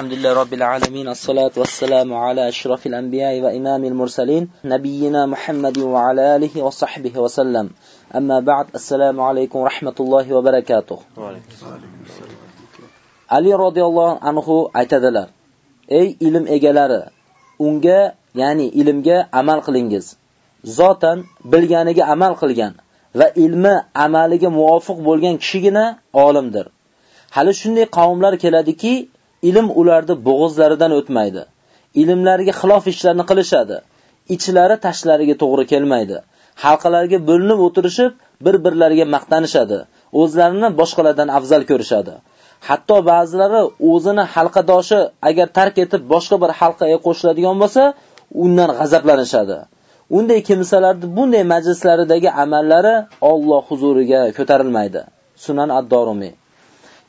Alhamdulillah Rabbil Alamin As-salatu was-salamu ala ashrafil anbiyai wa imamil mursalin. Nabiyyina Muhammadin wa ala alihi wa sahbihi wa sallam Amma ba'd. As-salamu alaykum rahmatullahi wa barakatuh Ali radiyallahu anhu aytadilar. Ey ilim egalari, unga, yani ilimga amal qilingiz. Zotan bilganiga amal qilgan va ilmi amaliga muvofiq bo'lgan kishigina olimdir. Hali shunday qavmlar keladiki, ilm ularni bo'g'izlaridan o'tmaydi. Ilmlariga xilof ishlarni qilishadi. Ichlari tashlariga to'g'ri kelmaydi. Halqalarga bo'linib o'tirishib, bir-birlariga maqtanishadi. O'zlarini boshqalardan afzal ko'rishadi. Hatto ba'zilari o'zini halqadoshi agar tark etib boshqa bir halqaga qo'shiladigan bo'lsa, undan g'azablanishadi. Unday kimsalarni bunday majlislaridagi amallari Alloh huzuriga ko'tarilmaydi. Sunan ad-Dorimi.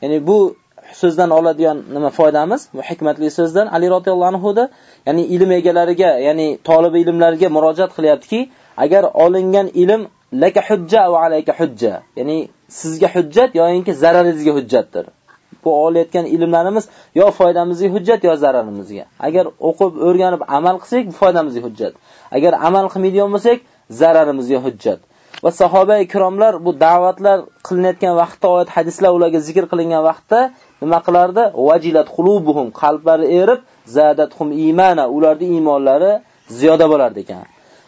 Ya'ni bu so'zdan oladigan nima foydamiz? Bu hikmatli so'zdan Ali radhiyallohu anhuda ya'ni ilm egalariga, ya'ni talab ilmlarga murojaat qilyaptiki, agar olingan ilm laka hujja va alayka hujja, ya'ni sizga hujjat yoki zararingizga hujjatdir. Bu olayotgan ilmlarimiz yo foydamizga hujjat yo zararimizga. Agar o'qib, o'rganib amal qilsak, bu foydamizga hujjat. Agar amal qilmaydigan bo'lsak, zararimizga hujjat. va sahoba ikromlar bu da'vatlar qilinayotgan vaqtda oyat hadislar ularga zikr qilingan vaqtda nima qilardi? Vajilat qulubuhum qalblari erib, zadatuhum imana ularning iymonlari ziyoda bo'lar ekan.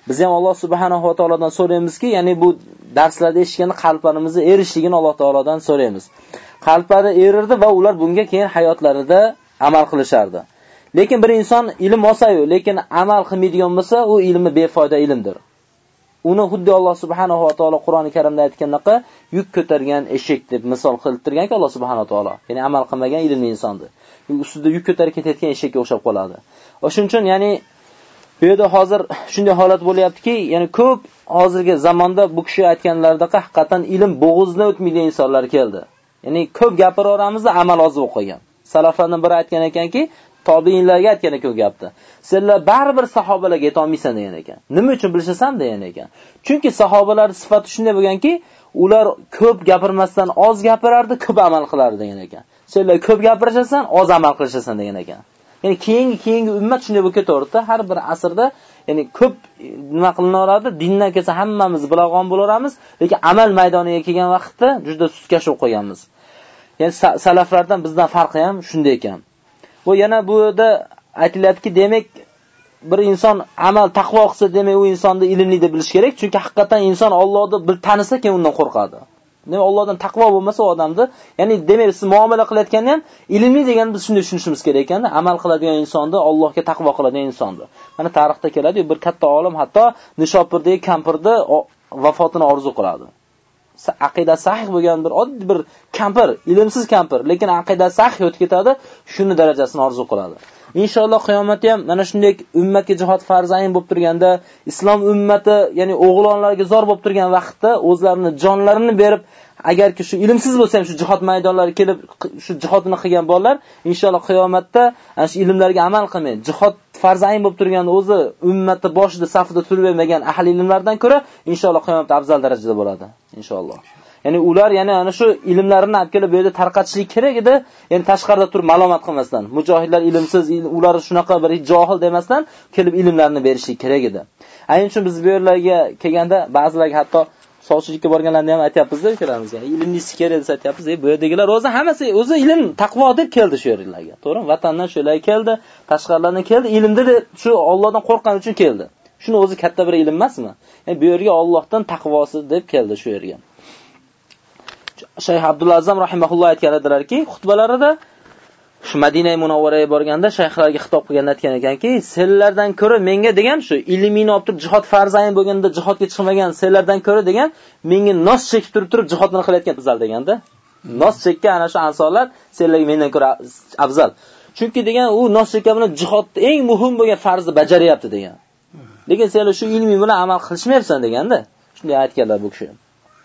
Biz ham Alloh subhanahu va taolodan so'raymizki, ya'ni bu darslarda eshitgan qalblarimizni erishligini Alloh taolodan so'raymiz. Qalblari erirdi va ular bunga keyin hayotlarida amal qilishardi. Lekin bir inson ilm olsa-yu, lekin amal qilmaydigan bo'lsa, u ilmi befoyda ilmdir. Uni xuddi Alloh subhanahu va taolo Qur'oni Karimda aytganidek, yuk ko'targan eshik deb misol keltirganki Alloh subhanahu va taolo, ya'ni amal qilmagan ilmli insonni. Ustida yuk ko'tarib ketayotgan eshakka o'xshab qoladi. O'shuning uchun ya'ni bu yerda hozir shunday holat bo'lyaptiki, ya'ni ko'p hozirgi zamonda bu kishi aytganlaridek haqiqatan ilm bo'g'izdan o'tmaydigan insonlar keldi. Ya'ni ko'p gapiraveramiz, amal oz bo'lib qolgan. Salaflardan biri aytgan ekanki, tobiinlarga aytgan ekan u gapni. Baribir sahobalarga yeta olmaysan degan ekan. Nima uchun bilishasan degan ekan. Chunki sahobalar sifati shunday bo'lganki, ular ko'p gapirmasdan oz gapirardi, ko'p amal qilardi degan ekan. Senlar ko'p gapirishasan, oz amal qilishasan degan ekan. Ya'ni keyingi keyingi ummat shunday bo'lib ketaverdi. Har bir asrda ya'ni ko'p nima qilinaveradi, dindan kelsa hammamiz bilag'on bo'laveramiz, lekin amal maydoniga kelgan vaqtda juda sustkashib bo'lib qolganmiz. Ya'ni salaflardan bizdan farqi ham shunda ekan. Bu yana bu yerda aytilyaptiki, demak bir inson amal taqvo qilsa, demak u insonni ilmli deb bilish kerak, chunki haqiqatan inson Allohni bil tanisa, keyin undan qo'rqadi. Demak, Allohdan taqvo bo'lmasa odamda, odamni, ya'ni demak siz muomala qilayotganda ham ilmli degan biz shunday tushunishimiz kerak ekanda, amal qiladigan insonni Allohga taqvo qiladigan insonni. Mana tarixda keladi, bir katta olim hatto Nishopurdagi kampirni vafotini orzu qiladi. Aqida sahih bo'lgan bir oddiy bir kampir, ilmsiz kampir, lekin aqida sahih o'tib ketadi, shuni darajasini orzu qiladi. Inshaalloh qiyomatda ham mana shunday ummatga jihod farzayn bo'lib turganda, islom ummati, ya'ni o'g'lonlarga zor bo'lib turgan vaqtda o'zlarini jonlarini berib, agarki shu ilmsiz bo'lsa ham shu jihod maydonlari kelib shu jihodni qilgan bolalar inshaalloh qiyomatda ana shu ilmlarga amal qilmay, jihod farzayn bo'lib turgan o'zi ummatni boshida safida turib ahli ilmlardan ko'ra inshaalloh qiyomatda afzal darajada bo'ladi inshaalloh. Ya'ni ular yana ana shu ilmlarini olib kelib bu yerda tarqatishlik kerak edi. Ya'ni tashqarida turib ma'lumot qilmasdan, mujohidlar ilmsiz, ular shunaqa bir johil demasdan kelib ilmlarini berishlik kerak edi. Ayni uchun biz bu yerlarga kelganda ba'zilarga hatto sovchilikka borganlarni ham aytyapmizda ukalarimizga ilmni Ya'ni kerak desa aytyapmiz. E, bu yerdagilar o'zi hammasi o'zi ilm, taqvo deb keldi shu yerlarga. To'g'rimi? Vatandan shular keldi, tashqarilardan keldi, ilmni shu Allohdan qo'rqqani uchun keldi. Shuni o'zi katta bir ilm emasmi? Ya'ni bu yerga Allohdan taqvosi deb keldi shu yerga. Shayx abdulla Azam rahimahulloh edilarki xutbalarida shu Madina Munavvaraga borganda shayxlarga xitob qilganda aytgan ekanki, senlardan ko'ra menga degan shu ilmini olib turib jihod farzayn bo'lganda jihodga chiqmagan senlardan ko'ra degan menga nos chekib turib turib jihodni qilayotgan afzal deganda. Nos chekkan ana shu ansonlar senlarga mendan ko'ra afzal. Chunki degan u nos chekkan bilan jihodni eng muhim bo'lgan farzni bajaryapti degan. Lekin senlar shu ilmiy bilan amal qilishmayapsan deganda. Shunday aytganlar bu kishi.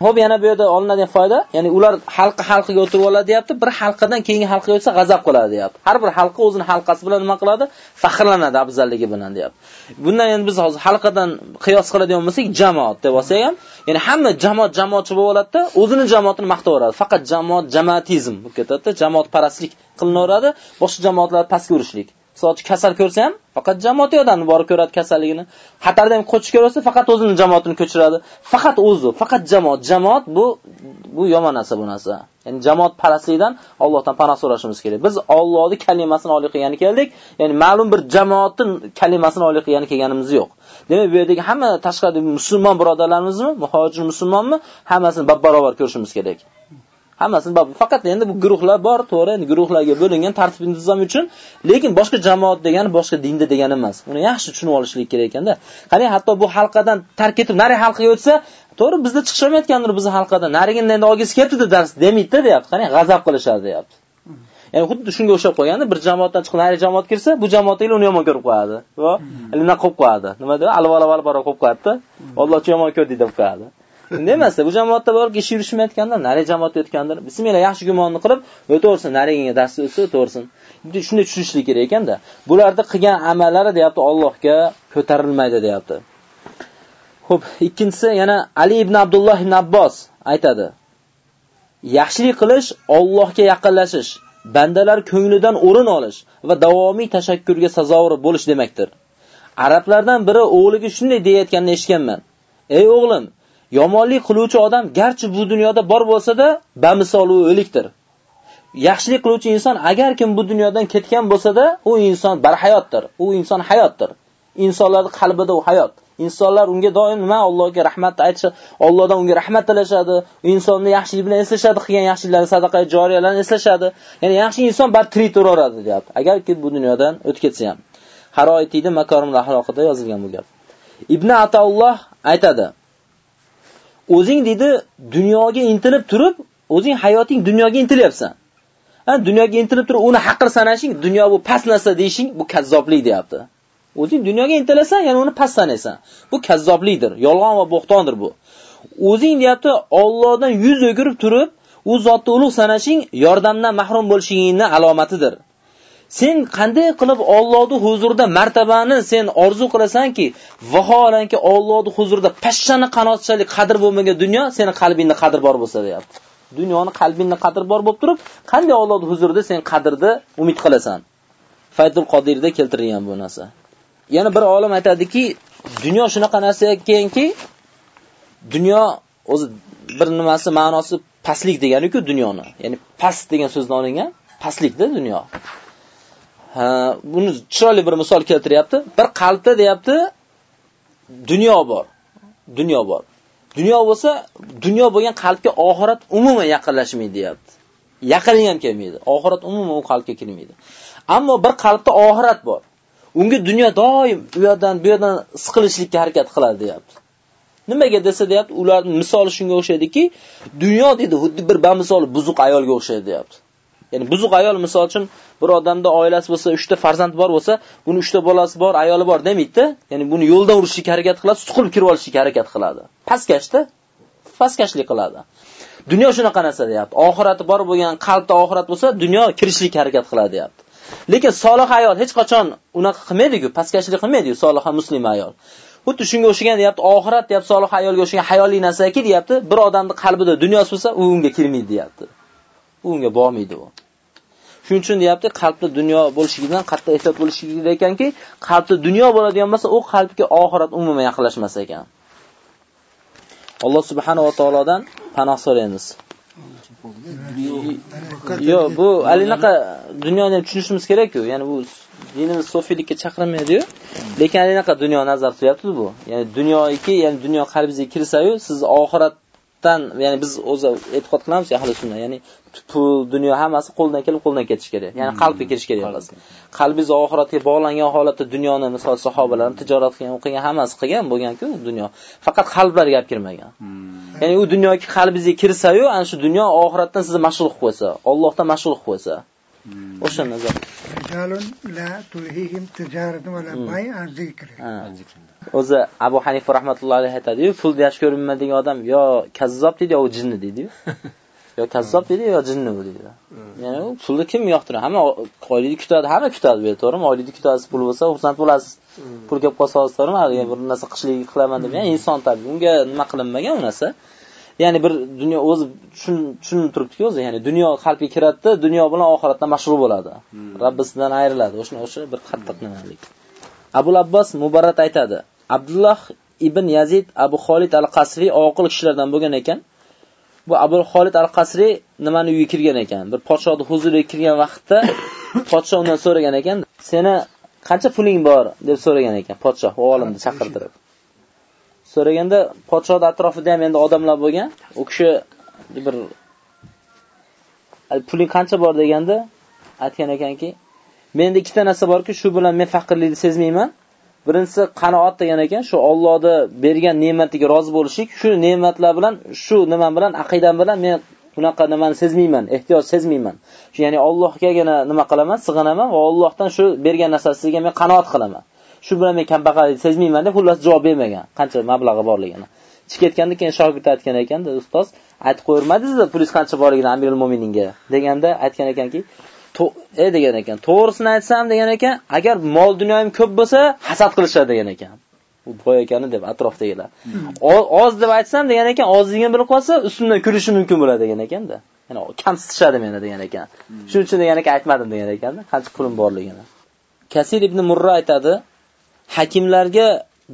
Xo'p, yana bu yerda olinadigan foyda, ya'ni ular halqa halqiga o'tirib oladi deyapti, bir halqadan keyingi halqaga o'tsa g'azab qiladi deyapti. Har bir halqa o'zining halqasi bilan nima qiladi? Faxrlanadi afzalligi bilan deyapti. Bundan endi biz hozir halqadan qiyos qiladigan bo'lsak, jamoat deb olsak ham, ya'ni hamma jamoat jamoatchi bo'lib oladida, o'zini jamoatini maqtaveradi. Faqat jamoat jamoatizm bo'lib ketadi, jamoat parastlik qilinaveradi, boshqa jamoatlar pastga urishlik. Misol kasal ko'rsa ham faqat jamoat odamni borib ko'radi kasalligini. Xatarda ham qochib ko'rsa faqat o'zini jamoatini ko'chiradi. Faqat o'zi, faqat jamoat. Jamoat bu bu yomon narsa bu narsa. Ya'ni jamoat parastlikdan Allohdan panoh so'rashimiz kerak. Biz Allohning kalimasini oliy qilgani keldik. Ya'ni ma'lum bir jamoatning kalimasini oliy qilgani kelganimiz yo'q. Demak, bu yerdagi hamma tashqari musulmon birodarlarimizmi, muhojir musulmonmi, hammasini barobar ko'rishimiz kerak. Hammasini bor. Faqat endi bu guruhlar bor, to'g'ri, endi guruhlarga bo'lingan tartib intizom uchun, lekin boshqa jamoat degani boshqa dinda degani emas. Uni yaxshi tushunib olishlik kerak ekanda. Qani hatto bu halqadan tark etib nari halqaga o'tsa, to'g'ri bizda chiqishamayotgandir bizni halqadan. Narigini endi olgisi kelibdi dars demaydi deyapti. Qani g'azab qilishadi deyapti. Ya'ni xuddi shunga o'xshab qolganda bir jamoatdan chiqib nari jamoat kirsa, bu jamoatdagilar uni yomon ko'rib qo'yadi. Va nima qilib qo'yadi? Nima deb? Alval-alval bora qo'yib qo'yadi. Allohchi yomon ko'rdi deb qo'yadi. Shunday emasda, bu jamoatda borib ish yurishmayotganda, nari jamoatda o'tgandir. Bismillah yaxshi gumonni qilib, o'taversin, narigiga dars o'tsa o'taversin. Shunday tushunishlik kerak ekanda. bularni qilgan amallari deyapti Allohga ko'tarilmaydi deyapti. Xo'p, ikkinchisi yana Ali ibn Abdulloh ibn Abbos aytadi. Yaxshilik qilish Allohga yaqinlashish, bandalar ko'nglidan o'rin olish va davomiy tashakkurga sazovor bo'lish demakdir. Arablardan biri o'g'liga shunday deyayotganini eshitganman. Ey o'g'lim, Yomonlik qiluvchi odam garchi bu dunyoda bor bo'lsa-da, bamisol u o'likdir. Yaxshilik qiluvchi inson agar kim bu dunyodan ketgan bo'lsa-da, u inson barhayotdir. U inson hayotdir. Insonlarning qalbida u hayot. Insonlar unga doim nima Allohga rahmat aytish, Allohdan unga rahmat tilashadi, insonni yaxshilik bilan eslashadi, qilgan yaxshiliklari sadaqa joriyalarni eslashadi. Ya'ni yaxshi inson bar tirik turaveradi, deyapti. Agarki bu dunyodan o'tib ketsa ham. Haroitiyda Makarimul axloqida yozilgan bu gap. Ibn Ataulloh aytadi: o'zing dedi dunyoga intilib turib, o'zing hayoting dunyoga intilyapsan. Ha, dunyoga intilib turib, uni haqir sanashing, dunyo bu past narsa deyishing, bu kazzoblik deyapti. O'zing dunyoga intilasan, yana uni past sanaysan. Bu kazzoblikdir, yolg'on va bo'xtondir bu. O'zing deyapti, Allohdan yuz o'girib turib, u zotni ulug' sanashing yordamdan mahrum bo'lishingning alomatidir. Sen qanday qilib Allohning huzurida martabani sen orzu qilasanki, vaholanki Allohning huzurida pashshani qanotchalik qadr bo'lmagan dunyo seni qalbingda qadr bor bo'lsa deyapti. Dunyoni qalbingda qadr bor bo'lib turib, qanday Allohning huzurida sen qadrni umid qilasan? Faydul Qodirda keltirilgan bu narsa. Yana bir olim aytadiki, dunyo shunaqa narsa ekanki, dunyo o'zi bir nimasi ma'nosi pastlik degani-ku dunyoni. Ya'ni past degan so'zdan olingan pastlikda dunyo. Ha, buni chiroyli bir misol keltiryapti. Bir qalbda deyapti, dunyo bor. Dunyo bor. Dunyo bo'lsa, dunyo bo'lgan qalbga oxirat umuman yaqinlashmaydi deyapti. Yaqini ham kelmaydi. Oxirat umuman u qalbga kirmaydi. Ammo bir qalbda oxirat bor. Unga dunyo doim u yerdan bu yerdan siqilishlikka harakat qiladi deyapti. Nimaga desa deyapti, ularning misoli shunga o'xshaydiki, dunyo dedi, xuddi bir bamisol buzuq ayolga o'xshaydi deyapti. Ya'ni buzuq ayol misol uchun bir odamda oilasi bo'lsa, 3 ta farzand bor bo'lsa, buni 3 ta bolasi bor, ayoli bor demaydi-da. Ya'ni buni yo'ldan urishga harakat qiladi, suqilib kirib olishga harakat qiladi. Pastkashda pastkashlik qiladi. Dunyo shunaqa narsa deyapti. Oxirati bor bo'lgan qalbda oxirat bo'lsa, dunyo kirishlikka harakat qiladi deyapti. Lekin solih ayol hech qachon unaqa qilmaydi-ku, pastkashlik qilmaydi-ku solih muslima ayol. Xuddi shunga o'xshagan deyapti, oxirat deyapti, solih ayolga o'xshagan hayoli narsaki deyapti, bir odamning qalbida dunyosi bo'lsa, u unga kirmaydi deyapti. u unga bormaydi u. Shuning uchun deyapti, qalbda dunyo bo'lishigidan qattiq ehtiyot bo'lish kerak ekanki, qalbda dunyo bo'ladigan bo'lsa, u qalbga oxirat umuman yaqinlashmas ekan. Alloh subhanahu va taolodan panoh so'raymiz. Yo, bu alinaqa dunyoni ham tushunishimiz kerak-ku. Ya'ni bu dinimiz sofiylikka chaqirmaydi-yu. Lekin alinaqa dunyo nazar tutyapti bu. Ya'ni dunyoki, ya'ni dunyo qalbingizga kirsa-yu, siz oxirat tan ya'ni biz o'zi e'tiqod qilamiz ahli sunna ya'ni pul dunyo hammasi qo'ldan kelib qo'ldan ketish kerak. Ya'ni qalbga kirish kerak emas. qalbingiz oxiratga bog'langan holatda dunyoni misol sahobalar tijorat qilgan o'qigan hammasi qilgan bo'lganku dunyo. Faqat qalblarga gap kirmagan. Hmm. ya'ni u dunyoga qalbingizga kirsa-yu ana shu dunyo oxiratdan sizni mashg'ul qilib qo'ysa Allohdan mashg'ul qilib qo'ysa. Hmm. o'sha nazar o'zi Abu Hanifa rahmatullohi alayhi aytadi-yu, pulni yaxshi ko'rinmaydigan odam yo kazzob deydi, yo jinni deydi-yu. yo kazzob deydi, yo jinni bu deydi. Ya'ni u pulni kim yoqtiradi? Hamma oylikni kutadi, hamma kutadi, bu to'g'rimi? Oylikni kutasiz, pul bo'lsa, xursand bo'lasiz. Pul kelib qolsa, to'g'rimi? Bir narsa qishlik qilaman deb, ya'ni inson tabiiy. Unga nima qilinmagan u narsa. ya'ni bir dunyo o'zi tushunib turibdiki o'zi, ya'ni dunyo qalbga kiradi, dunyo bilan oxiratda mashg'ul bo'ladi. Hmm. Rabbisidan ayriladi. O'shani o'sha bir qattiq nimalik. Abu Abbos Mubarat aytadi. Abdulloh ibn Yazid Abu Xolid al-Qasri oqil kishilardan bo'lgan ekan. Bu Abu Xolid al-Qasri nimani uyiga kirgan ekan? Bir podshohning huzuriga kirgan vaqtda podshoh undan so'ragan ekan, "Seni qancha puling bor?" deb so'ragan ekan podshoh olimni chaqirtirib. so'raganda podshohni atrofida ham endi odamlar bo'lgan. U kishi bir puling qancha bor deganda aytgan ekanki, menda ikkita narsa borki, shu bilan men faqirlikni sezmayman. Birinchisi qanoat degan ekan, shu Allohni bergan ne'matiga rozi bo'lishlik, shu ne'matlar bilan, shu nima bilan, aqidam bilan men bunaqa nimani sezmayman, ehtiyoj sezmayman. Shu ya'ni Allohgagina nima qilaman, sig'inaman va Allohdan shu bergan narsasiga men qanoat qilaman. shu bilan men kambag'allik sezmayman deb xullas javob bermagan. Qancha mablag'i borligini chiqib ketganda keyin shogird aytgan ekanda ustoz aytib qo'yurmadingiz pulingiz qancha borligini amirul mo'mininga deganda aytgan ekanki e degan ekan to'g'risini aytsam degan ekan agar mol dunyoyim ko'p bo'lsa hasad qilishadi degan ekan. U boy ekani deb atrofdagilar. Oz deb aytsam degan ekan ozligini bilib qolsa ustimdan kurishi mumkin bo'ladi degan ekanda ya'ni kamsitishadi meni degan ekan. Shuning uchun degan ekan aytmadim degan ekanda qancha pulim borligini. Kasir ibn murra aytadi Hakimlarga,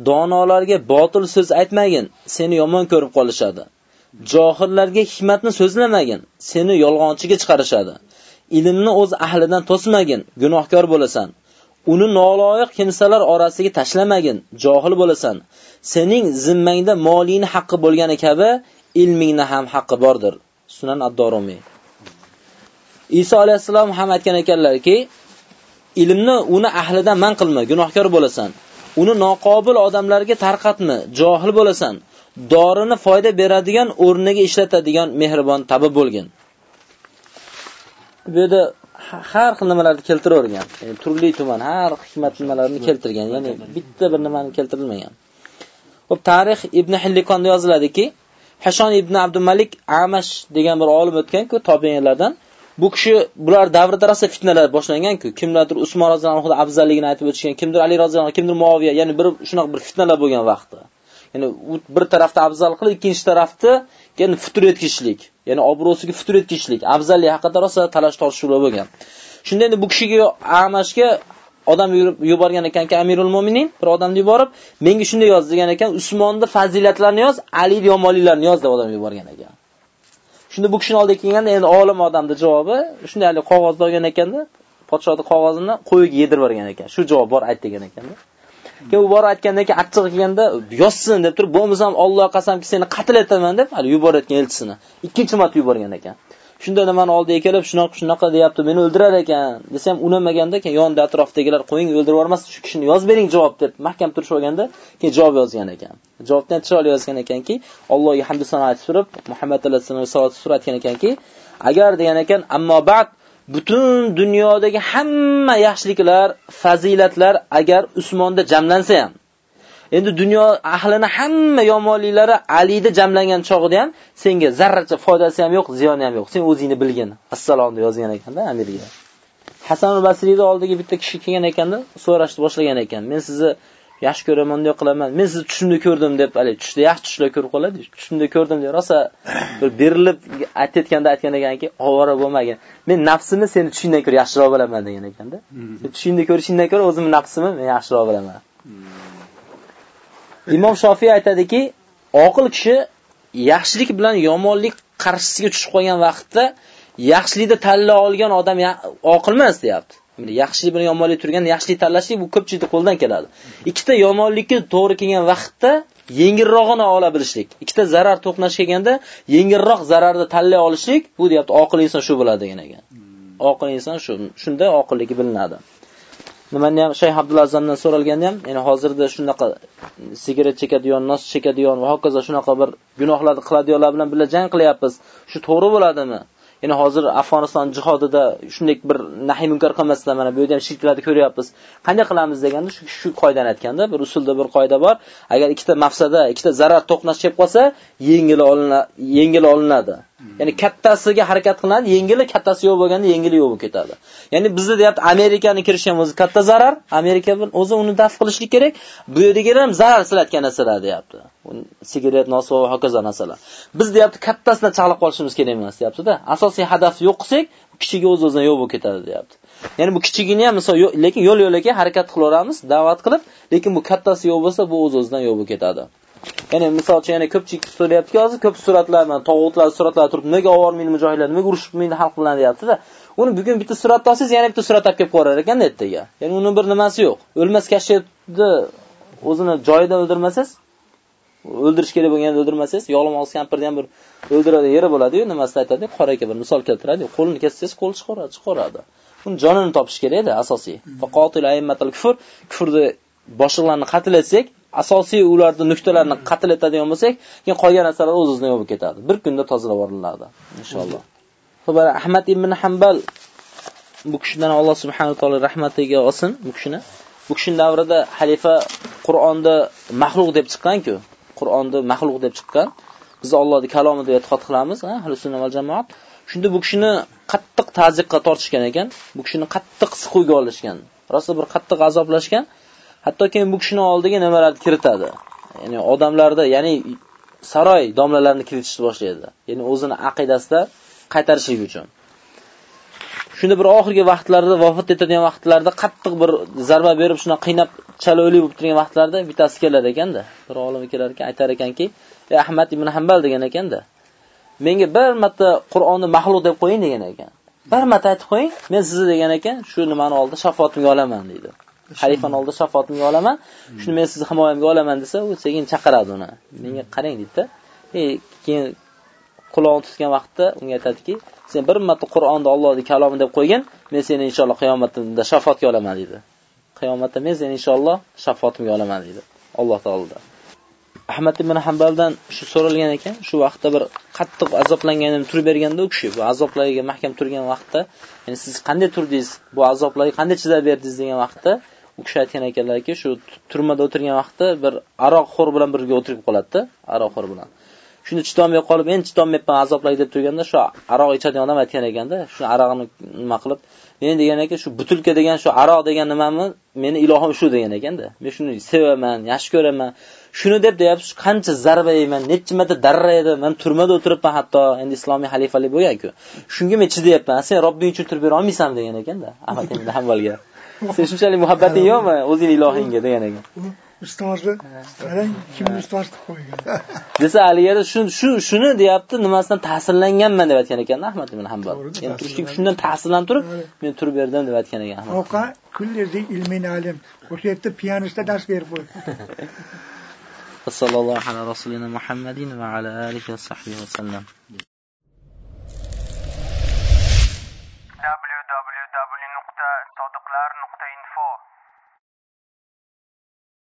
donolarga botil so'z aytmagin, seni yomon ko'rib qolishadi. Johillarga hikmatni so'zlamagin, seni yolg'onchiga chiqarishadi. Ilmni o'z ahlidan to'smagin, gunohkor bo'lasan. Uni noloyiq kimsalar orasiga tashlamagin, johil bo'lasan. Sening zimmangda molingni haqqi bo'lgani kabi, ilmingni ham haqqi bordir. Sunan ad-Dorumi. Iso alayhisalom ham aytgan ekanlarki, ilmni uni ahlidan man qilma, gunohkor bo'lasan. uni noqobil odamlarga tarqatma, johil bo'lasan. Dorini foyda beradigan o'rniga ishlatadigan mehribon tabib bo'lgin. Bu yerda har xil nimalarni keltiravergan. Ya'ni turli tuman har hikmat nimalarni keltirgan. Ya'ni bitta bir nimani keltirilmagan. Xo'p, tarix Ibn Hillikonda yoziladiki, Hashon ibn Abdumalik Amash degan bir olim o'tgan-ku, tobiinlardan. bu kishi bular davrida rosa fitnalar boshlangan-ku. Kimlardir Usmon roziyallohu anhu afzalligini aytib o'tishgan, kimdir Ali roziyallohu kimdir muoviya ya'ni bir shunaqa bir fitnalar bo'lgan vaqtda. Ya'ni bir tarafda afzal qilib, ikkinchi tarafda ya'ni futur etkishlik, ya'ni obro'siga futur etkishlik, afzallik haqida rosa talash tortishuvlar bo'lgan. Shunda endi bu kishiga Amashga odam yuborgan ekanki Amirul Mo'minin bir odamni yuborib, menga shunday yoz degan ekan, Usmonning fazilatlarini yoz, Ali yomonliklarini yoz deb odam yuborgan ekan. Shunda bu kishini oldiga kelganda endi olim odamning javobi shunday hali qog'ozni olgan ekanda, podshohning qog'ozini qo'yib yedirib yuborgan ekan. Shu javob bor ayt degan ekanda. Keyin u borib aytgandan keyin achchig'i kelganda yozsin deb turib, bo'lmasam Alloh qasamki seni qatl etaman deb hali yuborayotgan elchisini ikkinchi marta yuborgan ekan. Shunda nimani oldiga kelib, shunaqa shunaqa deyapti, meni o'ldirar ekan, Desa ham unamaganda, keyin yonida atrofdagilar qo'ying o'ldirib yubormasin, shu kishini yozib bering javob deb mahkam turishib olganda, keyin javob yozgan ekan. Javobdan chiroyli yozgan ekanki, Allohga hamd sano aytib turib, Muhammad alayhisolamga salovat suratgan aytgan ekanki, agar degan ekan, ammo ba'd butun dunyodagi hamma yaxshiliklar, fazilatlar agar Usmonda jamlansa ham Endi dunyo ahlini hamma yomonliklari Alida jamlangan chog'ida ham senga zarracha foydasi ham yo'q, ziyoni ham yo'q. Sen o'zingni bilgin. Assalom deb yozgan ekanda amirga. Hasan al-Basriyni oldiga bitta kishi kelgan ekanda, so'rashni boshlagan ekan. Men sizni yaxshi ko'raman, deb qilaman. Men sizni tushimda ko'rdim deb, hali tushda yaxshi tushlar ko'rib qoladi. Tushimda ko'rdim deb rosa bir berilib aytayotganda aytgan ekanki, ovora bo'lmagin. Men nafsimni seni tushingdan ko'ra yaxshiroq bilaman degan ekanda. Hmm. Tushingda ko'rishingdan ko'ra o'zimni nafsimni men yaxshiroq bilaman. Hmm. Imom Shofiy aytadiki, oqil kishi yaxshilik bilan yomonlik qarshisiga tushib qolgan vaqtda yaxshilikni tanlay olgan odam oqil emas, deyapti. Yaxshilik bilan yomonlik turgan yaxshilik tanlashlik bu ko'pchilikda qo'ldan keladi. Ikkita yomonlikka to'g'ri kelgan vaqtda yengilrog'ini ola bilishlik. Ikkita zarar to'qnash kelganda yengilroq zararni tanlay olishlik, bu deyapti, oqil inson shu bo'ladi degan ekan. Oqil inson shu, shunda oqilligi bilinadi. nimani ham Shayx Abdulazamdan so'ralganda ham, ya'ni hozirda shunaqa sigaret chekadigan, nos chekadigan va hokazo shunaqa bir gunohlarni qiladiganlar bilan birga jang qilyapmiz. Shu to'g'ri bo'ladimi? Ya'ni hozir Afg'oniston jihodida shunday bir nahiy munkar qilmasdan mana bu yerda ham shirklarni ko'ryapmiz. Qanday qilamiz deganda shu shu qoidani aytganda, bir usulda bir qoida bor. Agar ikkita mafsada, ikkita zarar to'qnash kelib qolsa, yengil olinadi, yengil olinadi. Hmm. Ya'ni kattasiga harakat qilinadi, yengili kattasi yo'q bo'lganda yengili yo'q bo'lib ketadi. Ya'ni bizda deyapti Amerikani kirish ham o'zi katta zarar, Amerika o'zi uni daf qilishlik kerak. Bu yerdagilar ham zarar silatgan narsalar deyapti. Sigaret, nosvoy va hokazo narsalar. Biz deyapti kattasini chaqlab qolishimiz kerak emas, deyapti-da. Asosiy hadaf yo'q qilsak, kichigi o'z-o'zidan yo'q bo'lib ketadi, deyapti. Ya'ni bu kichigini ham misol lekin yo'l-yo'lakay harakat qilaveramiz, da'vat qilib, lekin bu kattasi yo'q bo'lsa, bu o'z-o'zidan yo'q bo'lib ketadi. Ya'ni misol uchun yana ko'pchilik so'rayaptiki, hozir ko'p suratlar, mana tog'utlar suratlar turib, nega ovormaydi mujohidlar, nega urushmaydi xalq bilan deyapti-da. Uni bugun bitta suratni olsangiz, yana bitta surat olib kelib qo'yar ekan ertaga. Ya'ni uni bir nimasi yo'q. O'lmas kashfiyatni o'zini joyida o'ldirmasangiz, o'ldirish kerak bo'lganda o'ldirmasangiz, yog'lamog'is kampirni ham bir o'ldiradi yeri bo'ladi-yu, nimasida aytadi, aka bir misol keltiradi, qo'lini kessangiz, qo'l chiqaradi, chiqaradi. Uni jonini topish kerak edi asosiy. Faqotil aymatul kufr, kufrni boshliqlarni qatl etsak, asosiy ularni nuqtalarini qatl etadigan bo'lsak, keyin qolgan narsalar o'z-o'zidan yopib ketadi. Bir kunda tozalab olinadi, inshaalloh. Xo'p, Ahmad ibn Hanbal bu kishidan Alloh subhanahu va taolo rahmatiga olsin bu kishini. Bu kishining davrida xalifa Qur'onda maxluq deb chiqqan-ku. Qur'onni maxluq deb chiqqan. Biz Allohning kalomi deb e'tiqod qilamiz, ha, ahlus sunna va jamoat. Shunda bu kishini qattiq ta'ziqqa tortishgan ekan. Bu kishini qattiq siquvga olishgan. Rosa bir qattiq azoblashgan. Hatto keyin bu kishini oldiga nimalarni kiritadi. Ya'ni odamlarda, ya'ni saroy domlalarini kiritishni boshlaydi. Ya'ni o'zini aqidasida qaytarishlik uchun. Shunda bir oxirgi vaqtlarda vafot etadigan vaqtlarda qattiq bir zarba berib shuna qiynab chalovli bo'lib turgan vaqtlarda bittasi kelar ekanda. Bir olim kelar ekan, aytar ekanki, "Ey Ahmad ibn hambal degan ekanda. Menga bir marta Qur'onni maxluq deb qo'ying degan ekan. Bir marta aytib qo'ying, men sizni degan ekan, shu nimani oldida shafoatimga olaman deydi. Xalifani oldida shafoatimga olaman, shuni men sizni himoyamga olaman desa, u sekin chaqiradi uni. Menga qarang deydida e, keyin qulog'ini tutgan vaqtda unga aytadiki, sen bir marta Qur'onda Allohning kalomi deb qo'ygin, men seni inshaalloh qiyomatda shafoatga olaman dedi. Qiyomatda men seni inshaalloh shafoatimga olaman dedi. Alloh taolodan. Ahmad ibn Hanbaldan shu so'ralgan ekan, shu vaqtda bir qattiq azoblanganini turib berganda u kishi bu azoblarga mahkam turgan vaqtda, ya'ni siz qanday turdingiz, bu azoblarga qanday chidab berdingiz degan vaqtda u kishi aytgan ekanlarki, shu turmada o'tirgan vaqtda bir aroqxo'r bilan birga o'tirib qoladida aroqxo'r bilan. shuni chidolmay qolib, men chidolmayapman azoblarga deb turganda shu aroq ichadigan odam aytgan ekanda, shu aroqni nima qilib, men degan ekan, shu butulka degan shu aroq degan nimami, meni ilohim shu degan ekanda. Men shuni sevaman, yaxshi ko'raman. Shuni deb deyapsiz, qancha zarba yeyman, necha marta darraydi, men turmada o'tiribman hatto, endi islomiy xalifalik bo'lganku Shunga men chidayapman. Sen Robbing uchun turib bera olmaysan degan ekanda, Ahmad hambalga Sen shunchalik muhabbating yo'qmi? O'zing ilohingga degan ekan. ustozi qarang kimni ustoz qilib qo'ygan. Desa haligi shu shu shuni deyapti nimasidan ta'sirlanganman deb aytgan ekan ahmad ibn hambal ya'ni shundan ta'sirlanib turib men turib berdim deb aytgan ekan alim o'sha yerda pianistda dars berib qo'ydi sallallohu ala rasulina muhammadin va ala alihi va sahbihi vasallam four.